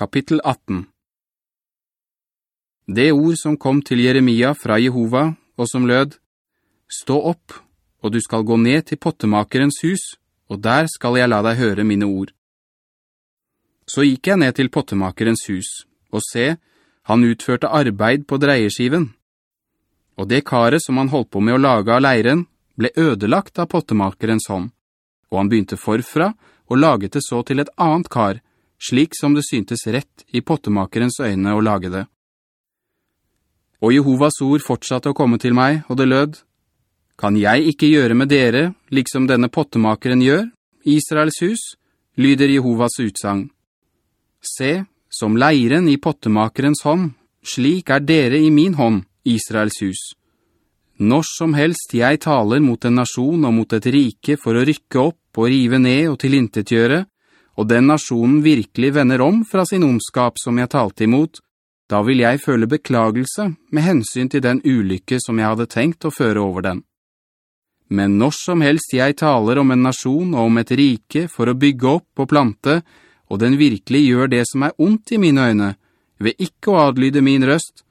Kapittel 18 Det ord som kom til Jeremia fra Jehova, og som lød, «Stå opp, og du skal gå ned til pottemakerens hus, og der skal jeg la deg høre mine ord.» Så gikk jeg ned til pottemakerens hus, og se, han utførte arbeid på dreieskiven. Og det karet som han holdt på med å lage av leiren, ble ødelagt av pottemakerens hånd, og han begynte forfra og laget det så til et annet kar, slik som det syntes rett i pottemakerens øyne å lage det. Og Jehovas ord fortsatte å komme til meg, og det lød, «Kan jeg ikke gjøre med dere, liksom denne pottemakeren gjør, Israels hus?» lyder Jehovas utsang. «Se, som leiren i pottemakerens hånd, slik er dere i min hånd, Israels hus. Når som helst jeg taler mot en nasjon og mot et rike for å rykke opp og rive ned og tilintetgjøre, og den nasjonen virkelig vender om fra sin ondskap som jeg talte imot, da vil jeg føle beklagelse med hensyn til den ulykke som jeg hadde tenkt å føre over den. Men når som helst jeg taler om en nasjon og om et rike for å bygge opp og plante, og den virkelig gjør det som er ondt i mine øyne, ved ikke å adlyde min røst,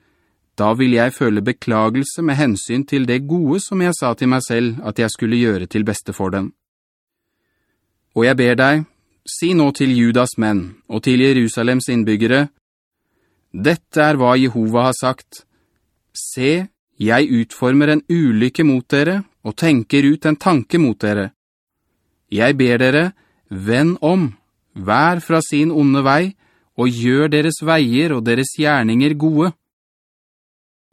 da vil jeg føle beklagelse med hensyn til det gode som jeg sa til meg selv at jeg skulle gjøre til beste for den. Og jeg ber deg, si nå til Judas menn og til Jerusalems innbyggere, «Dette er hva Jehova har sagt. Se, jeg utformer en ulykke mot dere og tenker ut en tanke mot dere. Jeg ber dere, venn om, vær fra sin onde vei, og gjør deres veier og deres gjerninger gode.»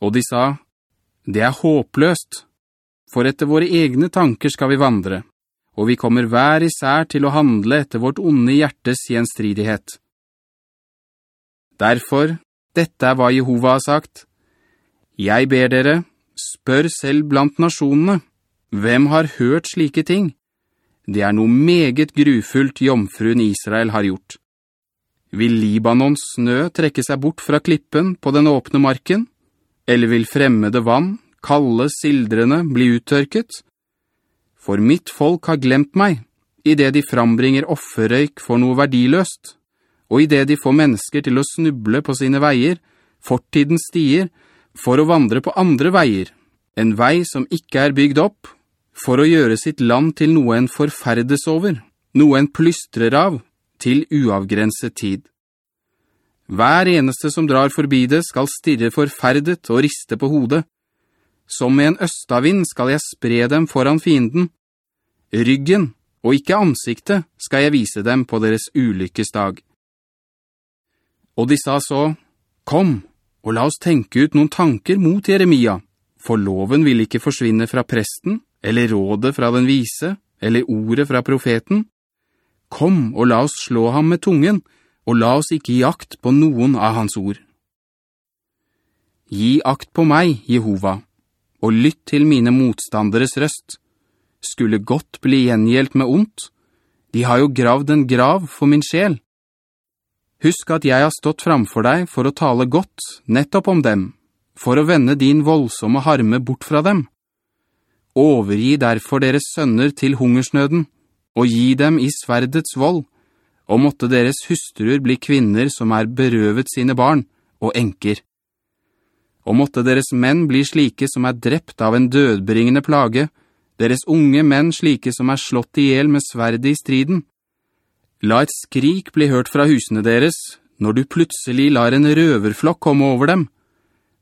Og de sa, «Det er håpløst, for etter våre egne tanker skal vi vandre.» Og vi kommer hver især til å handle etter vårt onde hjertes gjenstridighet. Derfor, dette er hva Jehova har sagt. Jeg ber dere, spør selv blant nasjonene, hvem har hørt slike ting? Det er noe meget grufullt jomfruen Israel har gjort. Vil Libanons snø trekke seg bort fra klippen på den åpne marken? Eller vil fremmede vann, kalde sildrene, bli uttørket? For mitt folk har glemt meg, i det de frambringer offerrøyk for noe verdiløst, og i det de får mennesker til å snuble på sine veier, fortidens stier, for å vandre på andre veier, en vei som ikke er bygd opp, for å gjøre sitt land til noe en forferdes over, noe en plystrer av, til uavgrenset tid. Hver eneste som drar forbi det skal stirre forferdet og riste på hodet. Som med en østavind skal jeg spre dem foran fienden, Ryggen, og ikke ansiktet, skal jeg vise dem på deres ulykkesdag. Og de sa så, «Kom, og la oss tenke ut noen tanker mot Jeremia, for loven vil ikke forsvinne fra presten, eller rådet fra den vise, eller ordet fra profeten. Kom, og la oss slå ham med tungen, og la oss ikke gi akt på noen av hans ord. Gi akt på meg, Jehova, og lytt til mine motstanderes røst, skulle godt bli gjengjeldt med ondt. De har jo gravd en grav for min sjel. Husk at jeg har stått framfor deg for å tale godt nettopp om dem, for å vende din voldsomme harme bort fra dem. Overgi derfor deres sønner til hungersnøden, og gi dem i sverdets vold, og måtte deres hustruer bli kvinner som er berøvet sine barn, og enker. Og måtte deres menn bli slike som er drept av en dødbringende plage, deres unge menn slike som er slått ihjel med sverde i striden. La et skrik bli hørt fra husene deres, når du plutselig lar en røverflokk komme over dem,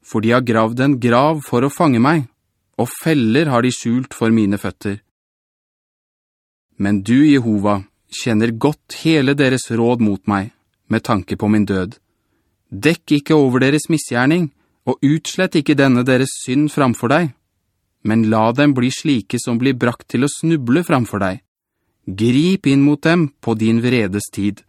for de har gravd en grav for å fange meg, og feller har de skjult for mine føtter. Men du, Jehova, kjenner godt hele deres råd mot meg, med tanke på min død. Dekk ikke over deres misgjerning, og utslett ikke denne deres synd framfor deg men la dem bli slike som blir brakt til å snuble framfor deg. Grip inn mot dem på din vredes tid.